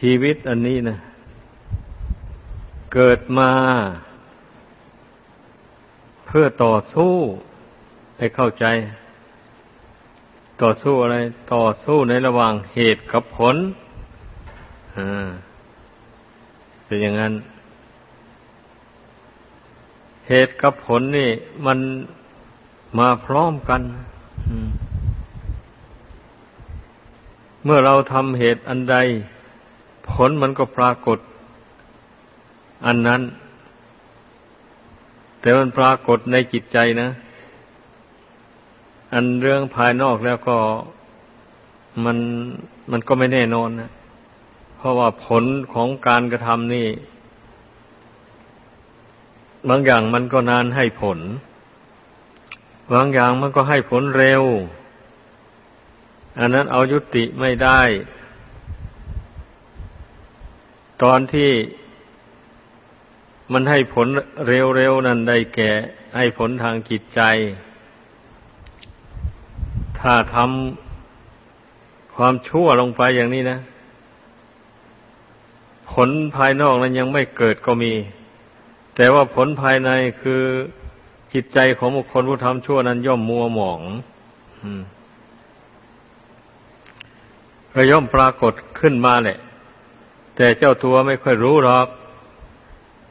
ชีวิตอันนี้นะ เกิดมา เพื่อต่อสู้ให้เข้าใจ ต่อสู้อะไร ต่อสู้ในระหว่างเหตุกับผลอ่าเป็นอย่างนั้น เหตุกับผลนี่ มันมาพร้อมกันเมื่อเราทำเหตุอันใด ผลมันก็ปรากฏ อันนั้น แต่มันปรากฏในจิตใจนะ อันเรื่องภายนอกแล้วก็มันมันก็ไม่แน่นอนนะ เพราะว่าผลของการกระทำนี่ บางอย่างมันก็นานให้ผล บางอย่างมันก็ให้ผลเร็ว อันนั้นเอายุติไม่ได้ ตอนที่มันให้ผลเร็วๆนั้นได้แก่ให้ผลทางจิตใจ ถ้าทำความชั่วลงไปอย่างนี้นะ ผลภายนอกนั้นยังไม่เกิดก็มี แต่ว่าผลภายในคือจิตใจของบุคคลผู้ทำชั่วนั้นย่อมมัวหมองก็ย่อมปรากฏขึ้นมาแหละ แต่เจ้าตัวไม่ค่อยรู้หรอก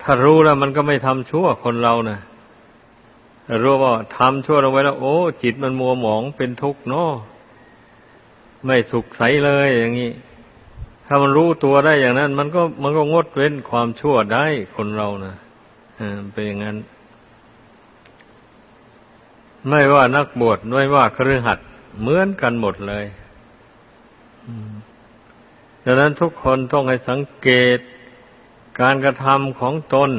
ถ้ารู้แล้วมันก็ไม่ทำชั่วคนเรานะ่ะรู้ว่าทำชั่วลงไว้แล้ว โอ้ จิตมันมัวหมองเป็นทุกข์เนาะไม่สุขใสเลยอย่างนี้ ถ้ามันรู้ตัวได้อย่างนั้น มันก็มันก็งดเว้นความชั่วได้คนเรานะอ่าเป็นอย่างนั้น ไม่ว่านักบวชไม่ว่าครือขัดเหมือนกันหมดเลย ดังนั้นทุกคนต้องให้สังเกตการกระทำของตน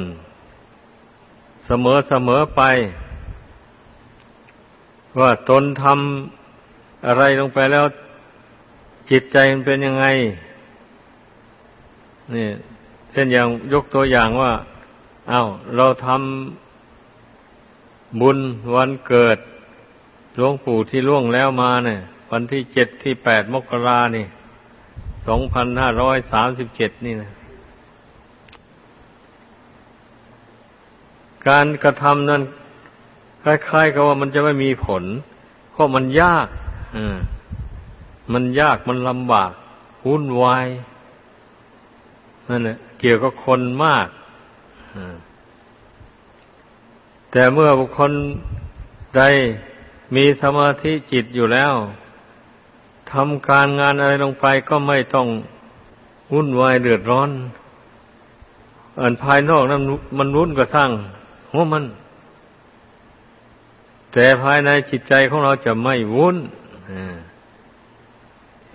เสมอเสมอไป ว่าตนทำอะไรลงไปแล้ว จิตใจมันเป็นยังไง นี่ เช่นอย่างยกตัวอย่างว่าเอา้าเราทำบุญวันเกิดหลวงปู่ที่ล่วงแล้วมาเนี่ย วันที่เจ็ดที่แปดมกรานี่ สองพันห้าร้อยสามสิบเจ็ดนี่นะ การกระทำนั้นคล้ายๆกับว่ามันจะไม่มีผล เพราะมันยากอมันยากมันลำบากวุ่นวายนั่นแหละเกี่ยวกับคนมากแต่เมื่อบุคคลใดมีสมาธิจิตอยู่แล้ว ทำการงานอะไรลงไปก็ไม่ต้องวุ่นวายเดือดร้อน อันภายนอกนั้นมันวุ่นก็สร้างหัวมัน แต่ภายในจิตใจของเราจะไม่วุ่น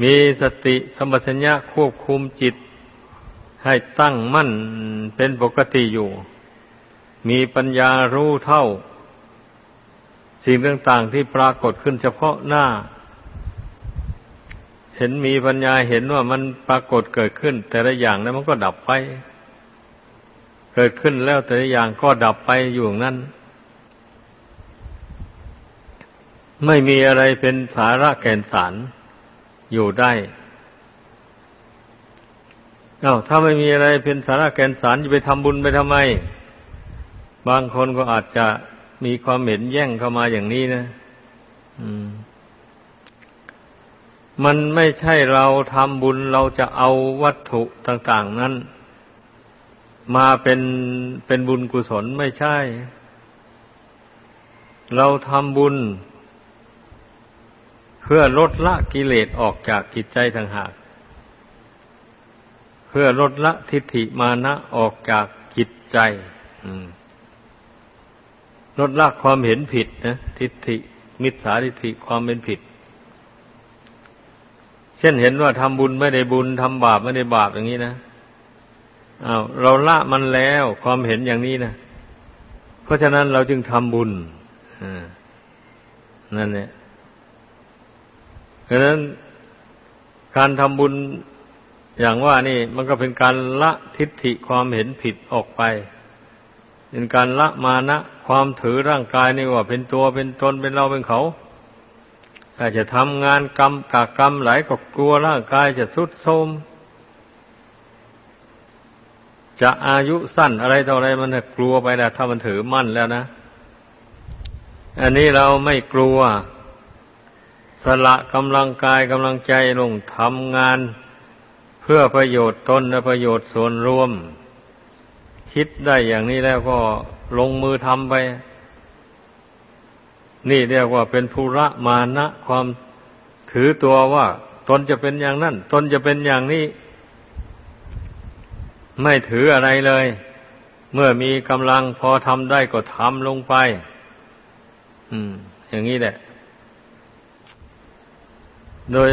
มีสติสมปชัญญะควบคุมจิต ให้ตั้งมั่นเป็นปกติอยู่ มีปัญญารู้เท่า สิ่งต่างๆที่ปรากฏขึ้นเฉพาะหน้า ห็นมีปัญญาเห็นว่ามันปรากฏเกิดขึ้น แต่ละอย่างนั้นมันก็ดับไป เกิดขึ้นแล้วแต่ละอย่างก็ดับไปอยู่นั้น ไม่มีอะไรเป็นสาระแก่นสารอยู่ได้อา้าถ้าไม่มีอะไรเป็นสาระแก่นสารจะไปทำบุญไปทำไม บางคนก็อาจจะมีความเห็นแย่งเข้ามาอย่างนี้นะม มันไม่ใช่เราทำบุญเราจะเอาวัตถุต่าง ๆ นั้น มาเป็นเป็นบุญกุศลไม่ใช่ เราทำบุญ เพื่อลดละกิเลสออกจากจิตใจทางหาก เพื่อลดละทิฏฐิมานะออกจากจิตใจลดละความเห็นผิดนะทิฏฐิมิจฉาทิฏฐิความเป็นผิด ช่นเห็นว่าทำบุญไม่ได้บุญทำบาปไม่ได้บาปอย่างนี้นะอา้าวเราละมันแล้วความเห็นอย่างนี้นะเพราะฉะนั้นเราจึงทำบุญนั่นเนี่ยดังนั้นการทำบุญอย่างว่านี่ มันก็เป็นการละทิฏฐิความเห็นผิดออกไป เป็นการละมานะ ความถือร่างกายนี่ว่า เป็นตัวเป็นตนเป็นเราเป็นเขา ถ้าจะทำงานกรรมกากรรมหลายก็กลัวร่างกายจะสุดโทรมจะอายุสั้นอะไรต่ออะไรมันกลัวไปแล้วถ้ามันถือมั่นแล้วนะ อันนี้เราไม่กลัว สละกำลังกายกำลังใจลงทำงาน เพื่อประโยชน์ตนและประโยชน์ส่วนรวม คิดได้อย่างนี้แล้วก็ลงมือทำไป นี่เรียกว่าเป็นภูระมานะความถือตัวว่า ตนจะเป็นอย่างนั้นตนจะเป็นอย่างนี้ ไม่ถืออะไรเลย เมื่อมีกำลังพอทำได้ก็ทำลงไป อืม อย่างนี้แหละ โดย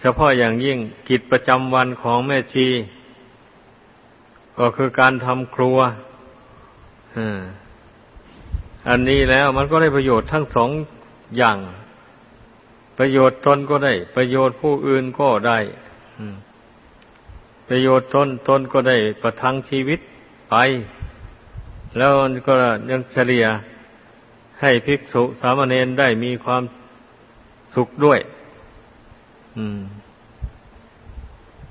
เฉพาะอย่างยิ่งกิจประจำวันของแม่ชี ก็คือการทำครัวอั อันนี้แล้วมันก็ได้ประโยชน์ทั้งสองอย่าง ประโยชน์ตนก็ได้ ประโยชน์ผู้อื่นก็ได้ประโยชน์ตนตนก็ได้ประทังชีวิตไป แล้วก็ยังเฉลี่ยให้ภิกษุสามเณรได้มีความสุขด้วย อืม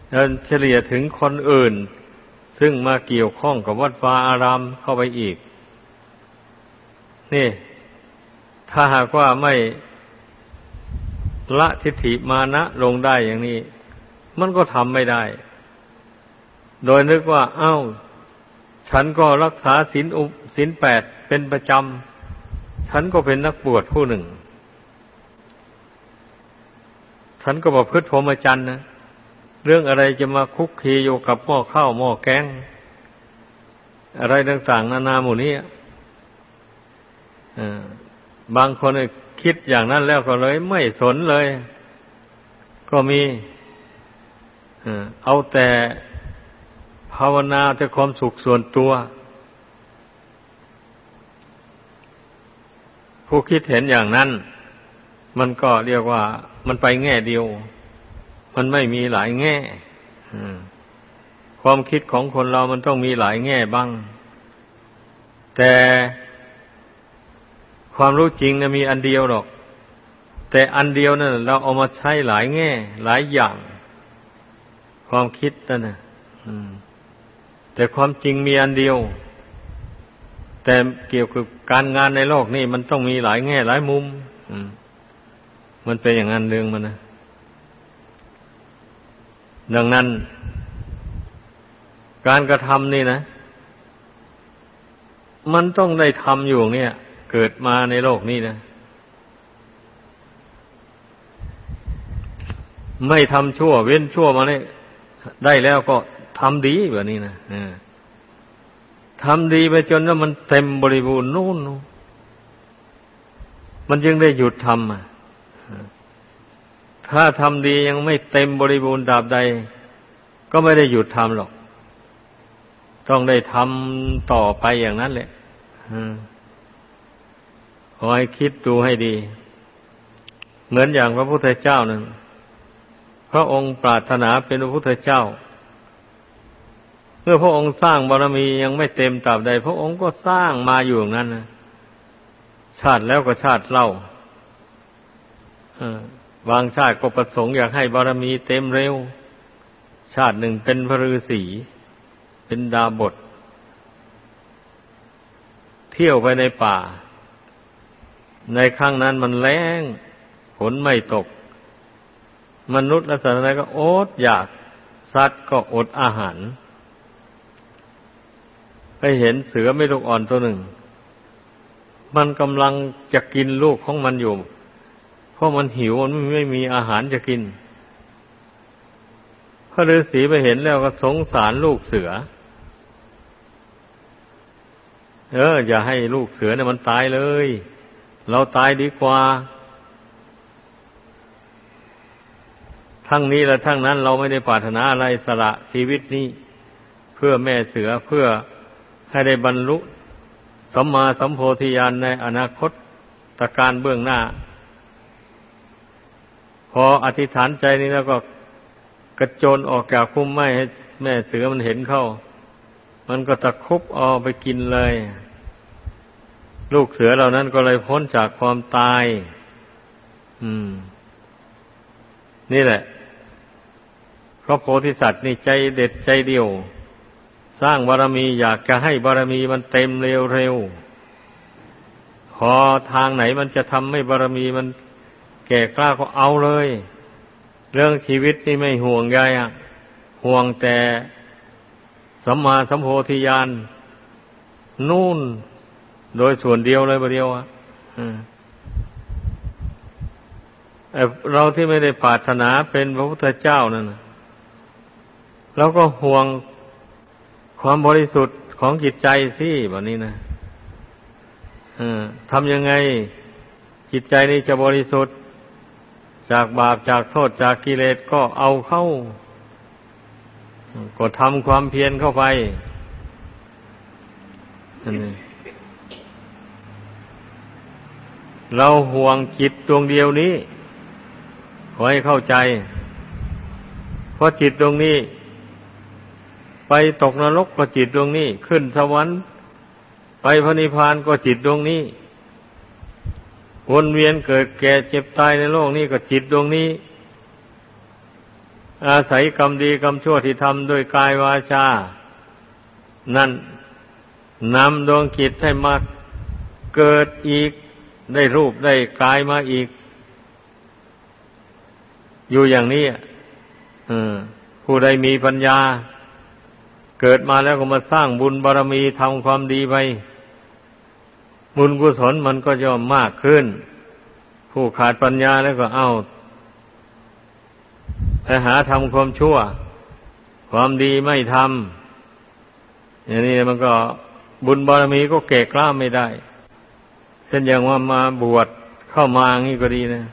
แล้วเฉลี่ยถึงคนอื่น ซึ่งมาเกี่ยวข้องกับวัดวาอารามเข้าไปอีก นี่ ถ้าหากว่าไม่ละทิฏฐิมานะลงได้อย่างนี้ มันก็ทำไม่ได้ โดยนึกว่า เอา้า ฉันก็รักษาศีลอุศีลแปดเป็นประจำ ฉันก็เป็นนักบวชผู้หนึ่ง ฉันก็บอกพืชพรหมจรรย์นะเรื่องอะไรจะมาคุกคีอยู่กับหม้อข้าวหม้อแกง อะไรต่างๆนานาหมู่นี้ บางคนคิดอย่างนั้นแล้วก็เลย ไม่สนเลย ก็มีเอาแต่ภาวนาแต่ความสุขส่วนตัว ผู้คิดเห็นอย่างนั้น มันก็เรียกว่า มันไปแง่เดียว มันไม่มีหลายแง่ความคิดของคนเรามันต้องมีหลายแง่บ้าง แต่ ความรู้จริงนะมีอันเดียวหรอก แต่อันเดียวนั่นเราเอามาใช้หลายแง่ หลายอย่าง ความคิดนั่นนะแต่ความจริงมีอันเดียว แต่เกี่ยวกับการงานในโลกนี่มันต้องมีหลายแง่หลายมุมมันเป็นอย่างนั้นเรื่องมันนะดังนั้น การกระทำนี่นะ มันต้องได้ทำอยู่เนี่ย เกิดมาในโลกนี้นะ ไม่ทำชั่ว เว้นชั่วมาเนี่ยได้แล้วก็ทำดีแบบนี้นะทำดีไปจนว่ามันเต็มบริบูรณ์นู่น มันจึงได้หยุดทำถ้าทำดียังไม่เต็มบริบูรณ์ดาบใด ก็ไม่ได้หยุดทำหรอก ต้องได้ทำต่อไปอย่างนั้นแหละ ขอให้คิดดูให้ดี เหมือนอย่างพระพุทธเจ้านั้นพระองค์ปรารถนาเป็นพระพุทธเจ้า เมื่อพระองค์สร้างบารมียังไม่เต็มตราบใด พระองค์ก็สร้างมาอยู่อย่างนั้นนะชาติแล้วก็ชาติเล่าบางชาติก็ประสงค์อยากให้บารมีเต็มเร็ว ชาติหนึ่งเป็นพระฤาษีเป็นดาบท เที่ยวไปในป่า ในครั้งนั้นมันแรงฝนไม่ตก มนุษย์และสัตว์อะไรก็อดอยาก สัตว์ก็อดอาหาร ไปเห็นเสือไม่ลูกอ่อนตัวหนึ่ง มันกำลังจะกินลูกของมันอยู่ เพราะมันหิวมันไม่มีอาหารจะกิน พระฤาษีไปเห็นแล้วก็สงสารลูกเสือ เอออย่าให้ลูกเสือเนี่ยมันตายเลย เราตายดีกว่า ทั้งนี้และทั้งนั้นเราไม่ได้ปรารถนาอะไรสละชีวิตนี้ เพื่อแม่เสือเพื่อให้ได้บรรลุสัมมาสัมโพธิญาณในอนาคตตะการเบื้องหน้า พออธิษฐานใจนี้แล้วก็กระโจนออกจากคุ้มไม้ให้แม่เสือมันเห็นเข้า มันก็ตะคุบเอาไปกินเลย ลูกเสือเหล่านั้นก็เลยพ้นจากความตาย อืม นี่แหละเพราะโพธิสัตว์นี่ใจเด็ดใจเดียว สร้างบารมีอยากจะให้บารมีมันเต็มเร็วเร็วพอทางไหนมันจะทำให้บารมีมันแก่กล้าก็เอาเลย เรื่องชีวิตนี่ไม่ห่วงใยอะห่วงแต่สัมมาสัมโพธิญาณนู่น โดยส่วนเดียวเลยประเดียวอะเราที่ไม่ได้ปรารถนาเป็นพระพุทธเจ้านั่นเราก็ห่วงความบริสุทธิ์ของจิตใจสิแบบนี้นะทำยังไงจิตใจนี้จะบริสุทธิ์ จากบาปจากโทษจากกิเลสก็เอาเข้า ก็ทำความเพียรเข้าไป เราห่วงจิตดวงเดียวนี้ ขอให้เข้าใจ เพราะจิตดวงนี้ ไปตกนรกก็จิตดวงนี้ ขึ้นสวรรค์ ไปพระนิพพานก็จิตดวงนี้ วนเวียนเกิดแก่เจ็บตายในโลกนี้ก็จิตดวงนี้ อาศัยกรรมดีกรรมชั่วที่ทำโดยกายวาจา นั่นนำดวงจิตให้มาเกิดอีก ได้รูปได้กายมาอีก อยู่อย่างนี้ผู้ใดมีปัญญา เกิดมาแล้วก็มาสร้างบุญบารรมีทำความดีไป บุญกุศลมันก็ย่อมมากขึ้น ผู้ขาดปัญญาแล้วก็เอาไปหาทำความชั่ว ความดีไม่ทำอย่างนี้มันก็บุญบารมีก็เกะกล้าไม่ได้ ช่นอย่างว่ามาบวชเข้ามางี้ก็ดีนะ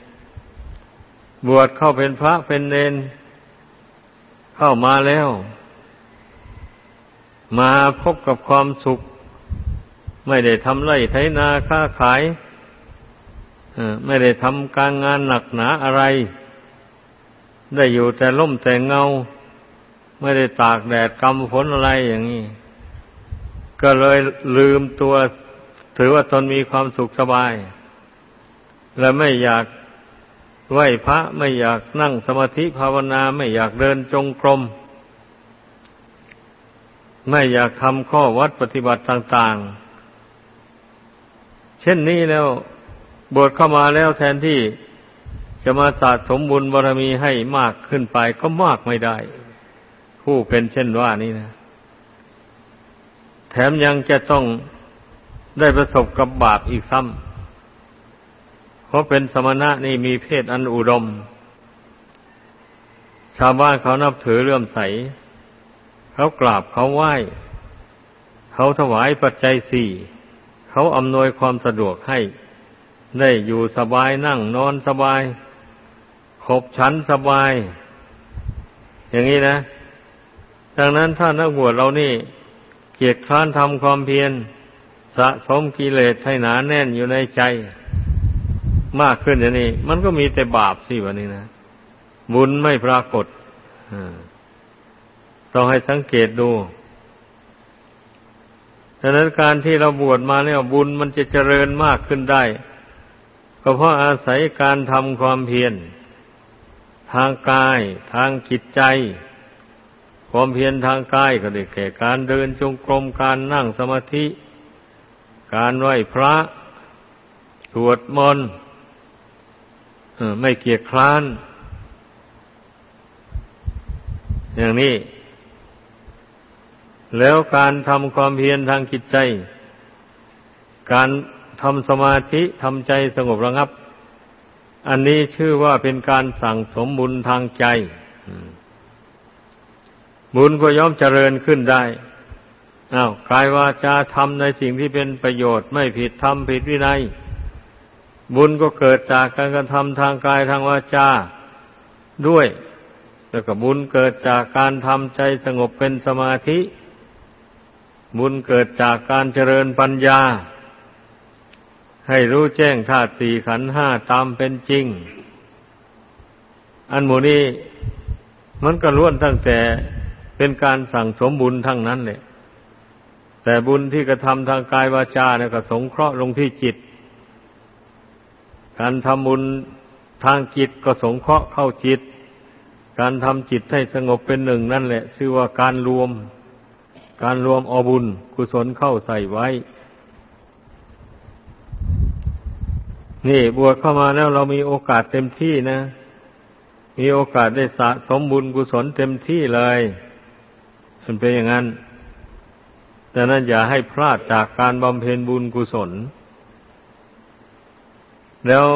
บวชเข้าเป็นพระเป็นเนนเข้ามาแล้ว มาพบกับความสุข ไม่ได้ทำไรไถนาค้าขายไม่ได้ทำการงานหนักหนาอะไร ได้อยู่แต่ล่มแต่เงา ไม่ได้ตากแดดกำฝนอะไรอย่างนี้ ก็เลยลืมตัว ถือว่าตนมีความสุขสบาย และไม่อยากไหวพระไม่อยากนั่งสมาธิภาวนาไม่อยากเดินจงกรม ไม่อยากทำข้อวัดปฏิบัติต่างๆ เช่นนี้แล้วบวชเข้ามาแล้วแทนที่จะมาสะสมบุญบารมีให้มากขึ้นไปก็มากไม่ได้ ผู้เป็นเช่นว่านี้นะ แถมยังจะต้อง ได้ประสบกับบาปอีกซ้ำเพราะเป็นสมณะนี่มีเพศอันอุดม ชาวบ้านเขานับถือเลื่อมใส เขากราบเขาไหว้ เขาถวายปัจจัยสี่ เขาอำนวยความสะดวกให้ ได้อยู่สบายนั่งนอนสบาย ขบฉันสบาย อย่างนี้นะ ดังนั้นถ้านักบวชเรานี่ เกียรติคร้านทำความเพียร สะสมกิเลสให้หนาแน่นอยู่ในใจ มากขึ้นอย่างนี้ มันก็มีแต่บาปสิวันนี้นะบุญไม่ปรากฏต้องให้สังเกตดูดังนั้นการที่เราบวชมาแล้วบุญมันจะเจริญมากขึ้นได้ ก็เพราะอาศัยการทำความเพียรทางกาย ทางจิตใจ ความเพียรทางกายก็ได้แก่การเดินจงกรมการนั่งสมาธิ การไหว้พระสวดมนต์ไม่เกียจคร้าน อย่างนี้ แล้วการทำความเพียรทางจิตใจ การทำสมาธิทำใจสงบระงับ อันนี้ชื่อว่าเป็นการสั่งสมบุญทางใจ บุญก็ย่อมเจริญขึ้นได้ อา้าวกายวาจาทำในสิ่งที่เป็นประโยชน์ไม่ผิดธรรมผิดวินัย บุญก็เกิดจากการกระทำทางกายทางวาจาด้วย แล้วก็บุญเกิดจากการทำใจสงบเป็นสมาธิ บุญเกิดจากการเจริญปัญญา ให้รู้แจ้งธาตุสี่ขันห้าตามเป็นจริง อันหมูนี้มันก็ล้วนตั้งแต่เป็นการสั่งสมบุญทั้งนั้นเลย แต่บุญที่กระทำทางกายวาจาเนี่ยก็สงเคราะห์ลงที่จิต การทำบุญทางจิตก็สงเคราะห์เข้าจิต การทำจิตให้สงบเป็นหนึ่งนั่นแหละ ชื่อว่าการรวม การรวมอบุญ กุศลเข้าใส่ไว้ นี่บวชเข้ามาแล้วเรามีโอกาสเต็มที่นะ มีโอกาสได้สะสมบุญกุศลเต็มที่เลย มันเป็นอย่างนั้น ดังนั้นอย่าให้พลาดจากการบำเพ็ญบุญกุศล แล้ว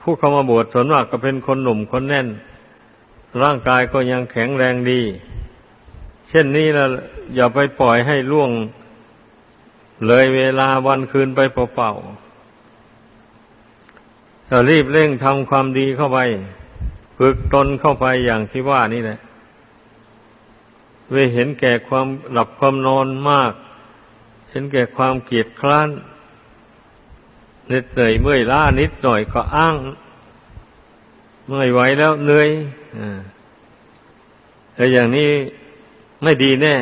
ผู้เข้ามาบวชส่วนมากก็เป็นคนหนุ่มคนแน่น ร่างกายก็ยังแข็งแรงดี เช่นนี้นะอย่าไปปล่อยให้ล่วง เลยเวลาวันคืนไปเปล่าๆจะรีบเร่งทำความดีเข้าไปฝึกตนเข้าไปอย่างที่ว่านี่แหละเวเห็นแก่ความหลับความนอนมาก เห็นแก่ความเกียจคร้านเหน็ดเหนื่อยเมื่อยล้านิดหน่อยก็อ้าง เมื่อยไหวแล้วเหนื่อยแต่อย่างนี้ไม่ดีแน่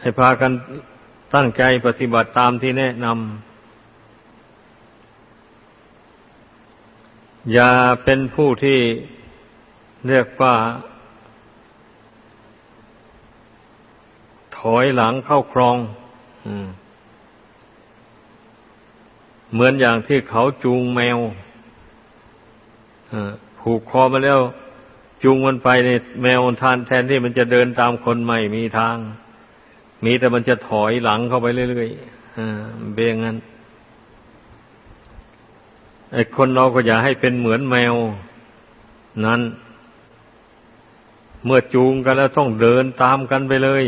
ให้พากันตั้งใจปฏิบัติตามที่แนะนำอย่าเป็นผู้ที่เรียกว่า อยหลังเข้าครองเหมือนอย่างที่เขาจูงแมวผูกคอมาแล้ว จูงมันไปในแมวทานแทนที่มันจะเดินตามคนไม่มีทาง มีแต่มันจะถอยหลังเข้าไปเรื่อยๆเบียงนั้นไอ้คนเราก็อย่าให้เป็นเหมือนแมว นั้น เมื่อจูงกันแล้วต้องเดินตามกันไปเลย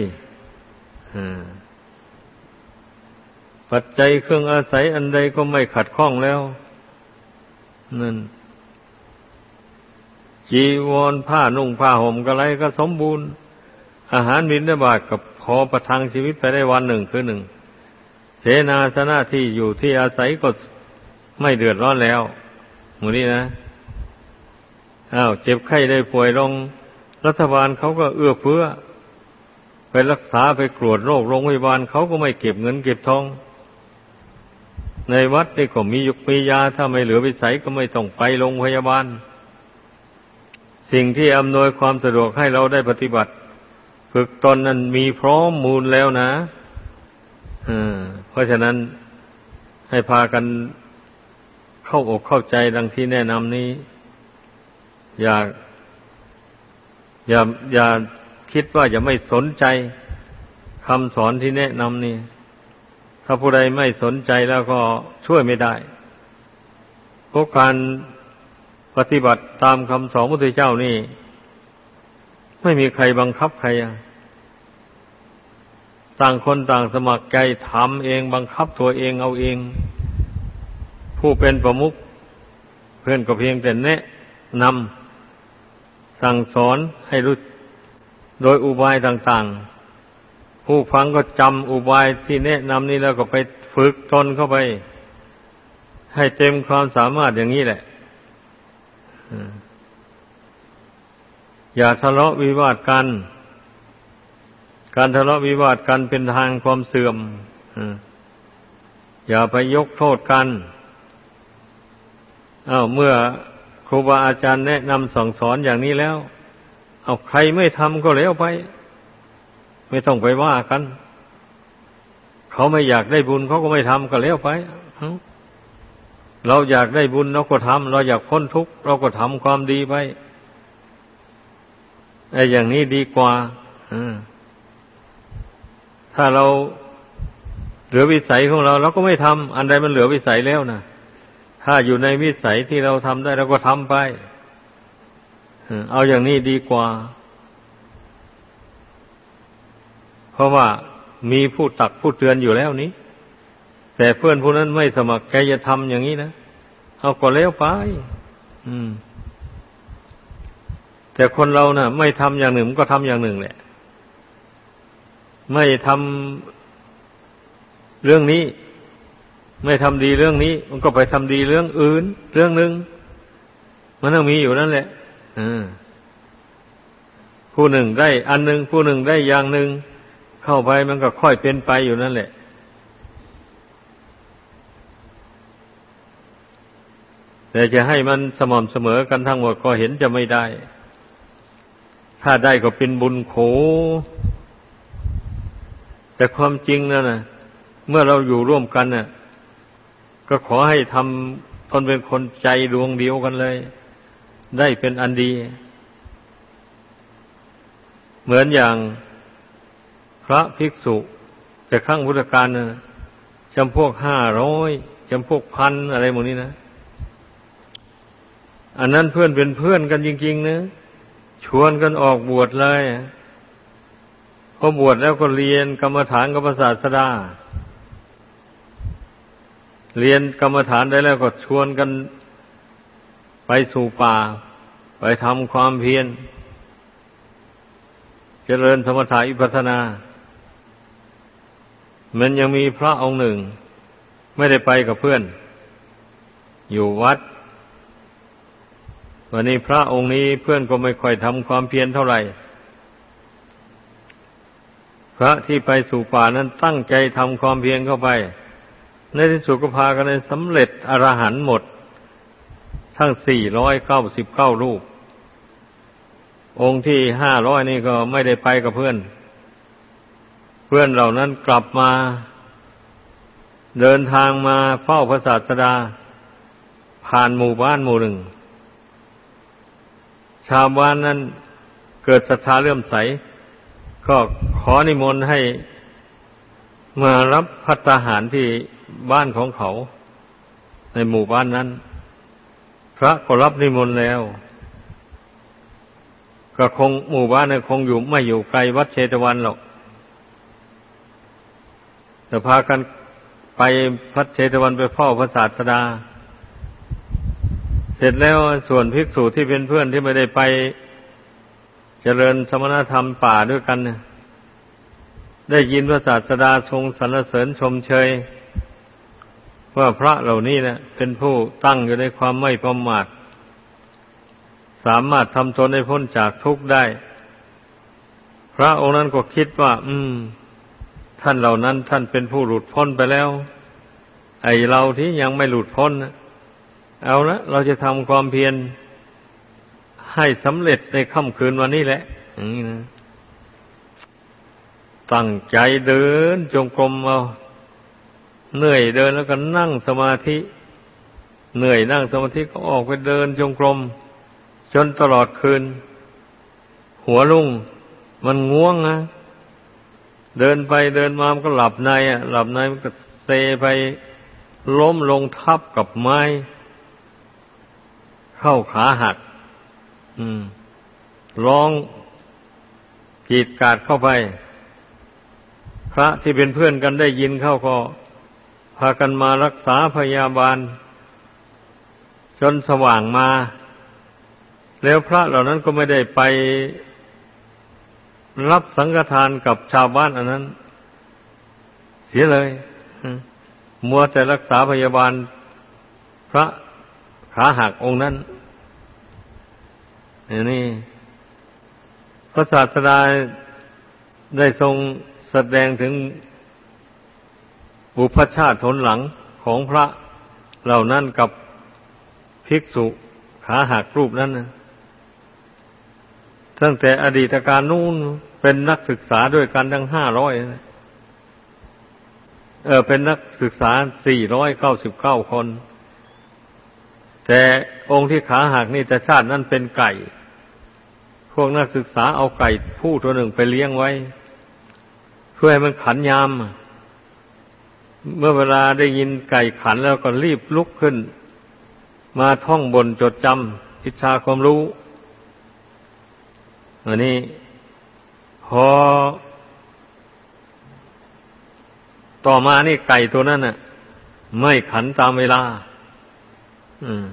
ปัจจัยเครื่องอาศัยอันใดก็ไม่ขัดข้องแล้ว นั่น จีวรผ้านุ่งผ้าห่มกะไรก็สมบูรณ์ อาหารบินได้บาทกับพอประทังชีวิตไปได้วันหนึ่งคือหนึ่ง เสนาสนะที่อยู่ที่อาศัยก็ไม่เดือดร้อนแล้วหมูนี้นะอ้าวเจ็บไข้ได้ป่วยลง รัฐบาลเขาก็เอื้อเฟื้อ ไปรักษาไปกรวดโรคโรงพยาบาลเขาก็ไม่เก็บเงินเก็บทอง ในวัดนี่ก็มียุกมียาถ้าไม่เหลือวิสัยก็ไม่ต้องไปโรงพยาบาล สิ่งที่อำนวยความสะดวกให้เราได้ปฏิบัติ ฝึกตนนั้นมีพร้อมมูลแล้วนะเพราะฉะนั้นให้พากันเข้าอกเข้าใจดังที่แนะนำนี้ อย่า อย่าอย่า คิดว่าจะไม่สนใจคำสอนที่แนะนำนี่ ถ้าผู้ใดไม่สนใจแล้วก็ช่วยไม่ได้เพราะการปฏิบัติตามคำสอนพระพุทธเจ้านี่ ไม่มีใครบังคับใครต่างคนต่างสมัครใจทำเองบังคับตัวเองเอาเอง ผู้เป็นประมุขเพื่อนก็เพียงแต่แนะนำสั่งสอนให้รู้ โดยอุบายต่างๆ ผู้ฟังก็จำอุบายที่แนะนำนี้แล้วก็ไปฝึกตนเข้าไป ให้เต็มความสามารถอย่างนี้แหละอย่าทะเลาะวิวาทกัน การทะเลาะวิวาทกันเป็นทางความเสื่อมอย่าไปยกโทษกันอา้าวเมื่อครูบาอาจารย์แนะนำสั่งสอนอย่างนี้แล้ว เอาใครไม่ทำก็แล้วไป ไม่ต้องไปว่ากัน เขาไม่อยากได้บุญเขาก็ไม่ทำก็แล้วไปเราอยากได้บุญเราก็ทำเราอยากพ้นทุกข์เราก็ทำความดีไปไอ้อย่างนี้ดีกว่าถ้าเราเหลือวิสัยของเราเราก็ไม่ทำอันใดมันเหลือวิสัยแล้วนะถ้าอยู่ในวิสัยที่เราทำได้เราก็ทำไป เอาอย่างนี้ดีกว่า เพราะว่ามีผู้ตักผู้เตือนอยู่แล้วนี้ แต่เพื่อนผู้นั้นไม่สมัครใจจะทำอย่างนี้นะเอาก็แล้วไป อืม แต่คนเรานะ่ะ ไม่ทำอย่างหนึ่งก็ทำอย่างหนึ่งแหละ ไม่ทำเรื่องนี้ ไม่ทำดีเรื่องนี้ มันก็ไปทำดีเรื่องอื่น เรื่องหนึ่งมันต้องมีอยู่นั่นแหละ ผู้หนึ่งได้อันหนึ่งผู้หนึ่งได้อย่างหนึ่งเข้าไปมันก็ค่อยเป็นไปอยู่นั่นแหละ แต่จะให้มันสม่ำเสมอกันทั้งหมดก็เห็นจะไม่ได้ ถ้าได้ก็เป็นบุญโข แต่ความจริงนั่นนะเมื่อเราอยู่ร่วมกันน่ะ ก็ขอให้ทำตนเป็นคนใจดวงเดียวกันเลย ได้เป็นอันดี เหมือนอย่างพระภิกษุแต่ข้างพุทธการนะจำพวกห้าร้อยจำพวกพันอะไรหมดนี้นะ อันนั้นเพื่อนเป็นเพื่อนกันจริงๆนะชวนกันออกบวชเลยพอบวชแล้วก็เรียนกรรมฐานกับศาสดา เรียนกรรมฐานได้แล้วก็ชวนกัน ไปสู่ป่า ไปทำความเพียรเจริญสมถะอิปัฒนา มันยังมีพระองค์หนึ่ง ไม่ได้ไปกับเพื่อน อยู่วัด วันนี้พระองค์นี้เพื่อนก็ไม่ค่อยทำความเพียรเท่าไหร่พระที่ไปสู่ป่านั้นตั้งใจทำความเพียรเข้าไป ในที่สุดก็พากันในสำเร็จอรหันต์หมด ทั้งสี่ร้อยเก้าสิบเก้ารูป องค์ที่ห้าร้อยนี่ก็ไม่ได้ไปกับเพื่อน เพื่อนเหล่านั้นกลับมา เดินทางมาเฝ้าพระศาสดา ผ่านหมู่บ้านหมู่หนึ่ง ชาวบ้านนั้นเกิดศรัทธาเลื่อมใส ก็ขอนิมนต์ให้มารับพัตาหารที่บ้านของเขา ในหมู่บ้านนั้น พระก็รับนิมนต์แล้ว ก็คงหมู่บ้านนั้คงอยู่ไม่อยู่ไกลวัดเชตวันหรอกแต่พากันไปพัดเชตวันไปเฝ้าพระศาสดา เสร็จแล้วส่วนภิกษุที่เป็นเพื่อนที่ไม่ได้ไปเจริญสมณธรรมป่าด้วยกันเนี่ยได้ยินพระศาสดาทรงสรรเสริญชมเชย ว่าพระเหล่านี้นะเป็นผู้ตั้งอยู่ในความไม่ประมาทสามารถทำตนให้พ้นจากทุกข์ได้ พระองค์นั้นก็คิดว่า อืม ท่านเหล่านั้นท่านเป็นผู้หลุดพ้นไปแล้ว ไอเราที่ยังไม่หลุดพ้นเอาละเราจะทำความเพียรให้สำเร็จในค่ำคืนวันนี้แหละอย่างนี้นะตั้งใจเดินจงกรมเอา เหนื่อยเดินแล้วก็นั่งสมาธิ เหนื่อยนั่งสมาธิก็ออกไปเดินจงกรม จนตลอดคืน หัวลุ่งมันง่วงนะเดินไปเดินมามันก็หลับในอะ หลับในมันก็เซไปล้มลงทับกับไม้ เข้าขาหัก อืมร้องกีดกาดเข้าไป พระที่เป็นเพื่อนกันได้ยินเข้าก็ พากันมารักษาพยาบาล จนสว่างมา แล้วพระเหล่านั้นก็ไม่ได้ไปรับสังฆทานกับชาวบ้านอันนั้น เสียเลยมัวแต่รักษาพยาบาล พระขาหักองค์นั้นอย่างนี้พระศาสดาได้ทรงแสดงถึง บุพชาติทนหลังของพระเหล่านั้นกับภิกษุขาหักรูปนั้นนะตั้งแต่อดีตการนู้นเป็นนักศึกษาด้วยกันทั้งห้าร้อยเออเป็นนักศึกษาสี่ร้อยเก้าสิบเก้าคน แต่องค์ที่ขาหักนี่แต่ชาตินั้นเป็นไก่ พวกนักศึกษาเอาไก่ผู้ตัวหนึ่งไปเลี้ยงไว้ เพื่อให้มันขันยาม เมื่อเวลาได้ยินไก่ขันแล้วก็รีบลุกขึ้น มาท่องบนจดจำอิชาความรู้อันนี้พอ ต่อมานี่ไก่ตัวนั้นน่ะ ไม่ขันตามเวลา อืม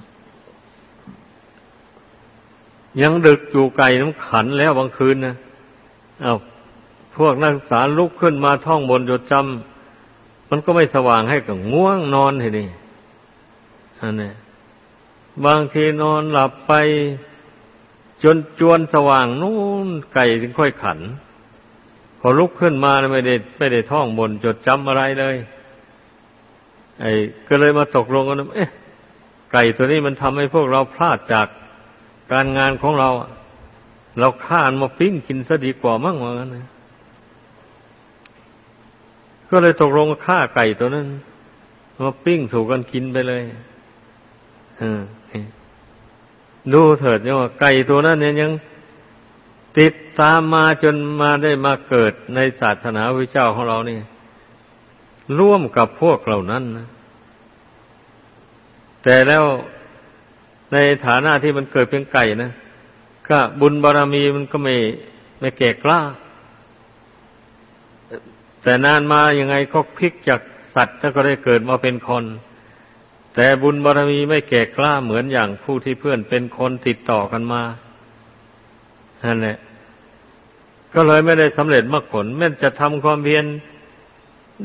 ยังดึกอยู่ไก่น้ำขันแล้วบางคืนนะเอาพวกนักศึกษาลุกขึ้นมาท่องบนจดจำ มันก็ไม่สว่างให้กับง่วงนอนทีนี่อันนี้บางทีนอนหลับไป จนจวนสว่างนู่นไก่ถึงค่อยขัน พอลุกขึ้นมาไม่ได้ไม่ได้ท่องบนจดจำอะไรเลย ไอ้ก็เลยมาตกลงกันเอ๊ะไก่ตัวนี้มันทำให้พวกเราพลาดจากการงานของเรา เราฆ่ามันมาปิ้งกินซะดีกว่ามั่งว่างั้นนะ ก็เลยตกลงฆ่าไก่ตัวนั้นมาปิ้งถูกกันกินไปเลยดูเถิดเนี่ยว่าไก่ตัวนั้นเนี่ยยังติดตามมาจนมาได้มาเกิดในศาสนาพระเจ้าของเรานี่ร่วมกับพวกเหล่านั้นนะแต่แล้วในฐานะที่มันเกิดเป็นไก่นะก็บุญบารรมีมันก็ไม่ไม่แก่กล้า แต่นานมายังไงก็พลิกจากสัตว์แล้วก็ได้เกิดมาเป็นคน แต่บุญบารรมีไม่แก่กล้าเหมือนอย่างผู้ที่เพื่อนเป็นคนติดต่อกันมานั่นแหละก็เลยไม่ได้สำเร็จมรรคผลแม้จะทำความเพียร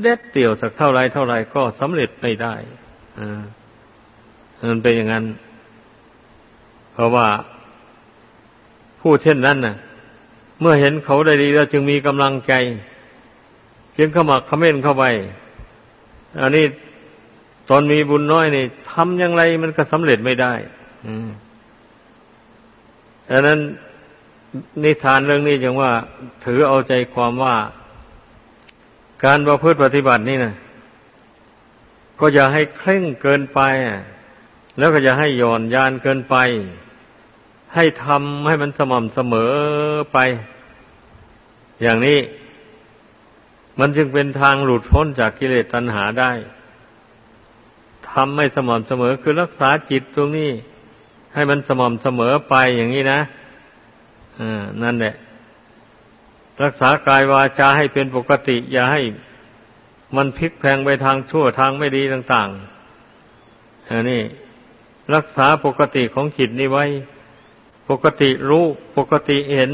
เด็ดเดี่ยวสักเท่าไรเท่าไรก็สำเร็จไม่ได้อ่ามันเป็นอย่างนั้น เพราะว่าผู้เช่นนั้นน่ะ เมื่อเห็นเขาได้ดีแล้วจึงมีกำลังใจ จึงขมักขม้นเข้าไป อันนี้ตอนมีบุญน้อยนี่ทำอย่างไรมันก็สำเร็จไม่ได้ดังนั้นนิทานเรื่องนี้จึงว่า ถือเอาใจความว่า การประพฤติปฏิบัตินี่นะก็อย่าให้เคร่งเกินไป แล้วก็อย่าให้หย่อนยานเกินไป ให้ทำให้มันสม่ำเสมอไป อย่างนี้ มันจึงเป็นทางหลุดพ้นจากกิเลสตัณหาได้ทำให้สม่ำเสมอคือรักษาจิตตรงนี้ ให้มันสม่ำเสมอไปอย่างนี้นะอ่านั่นแหละ รักษากายวาจาให้เป็นปกติ อย่าให้มันพลิกแพงไปทางชั่วทางไม่ดีต่างๆอันนี้รักษาปกติของจิตนี้ไว้ ปกติรู้ ปกติเห็น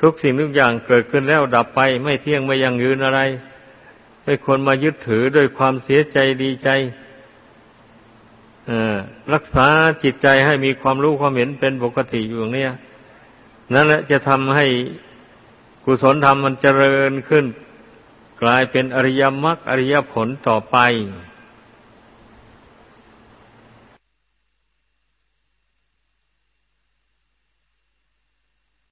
ทุกสิ่งทุกอย่างเกิดขึ้นแล้วดับไป ไม่เที่ยงไม่ยังยืนอะไรไม่ควรมายึดถือด้วยความเสียใจดีใจรักษาจิตใจให้มีความรู้ความเห็นเป็นปกติอยู่อย่างนี้นั่นแหละจะทำให้กุศลธรรมมันเจริญขึ้น กลายเป็นอริยมรรคอริยผลต่อไป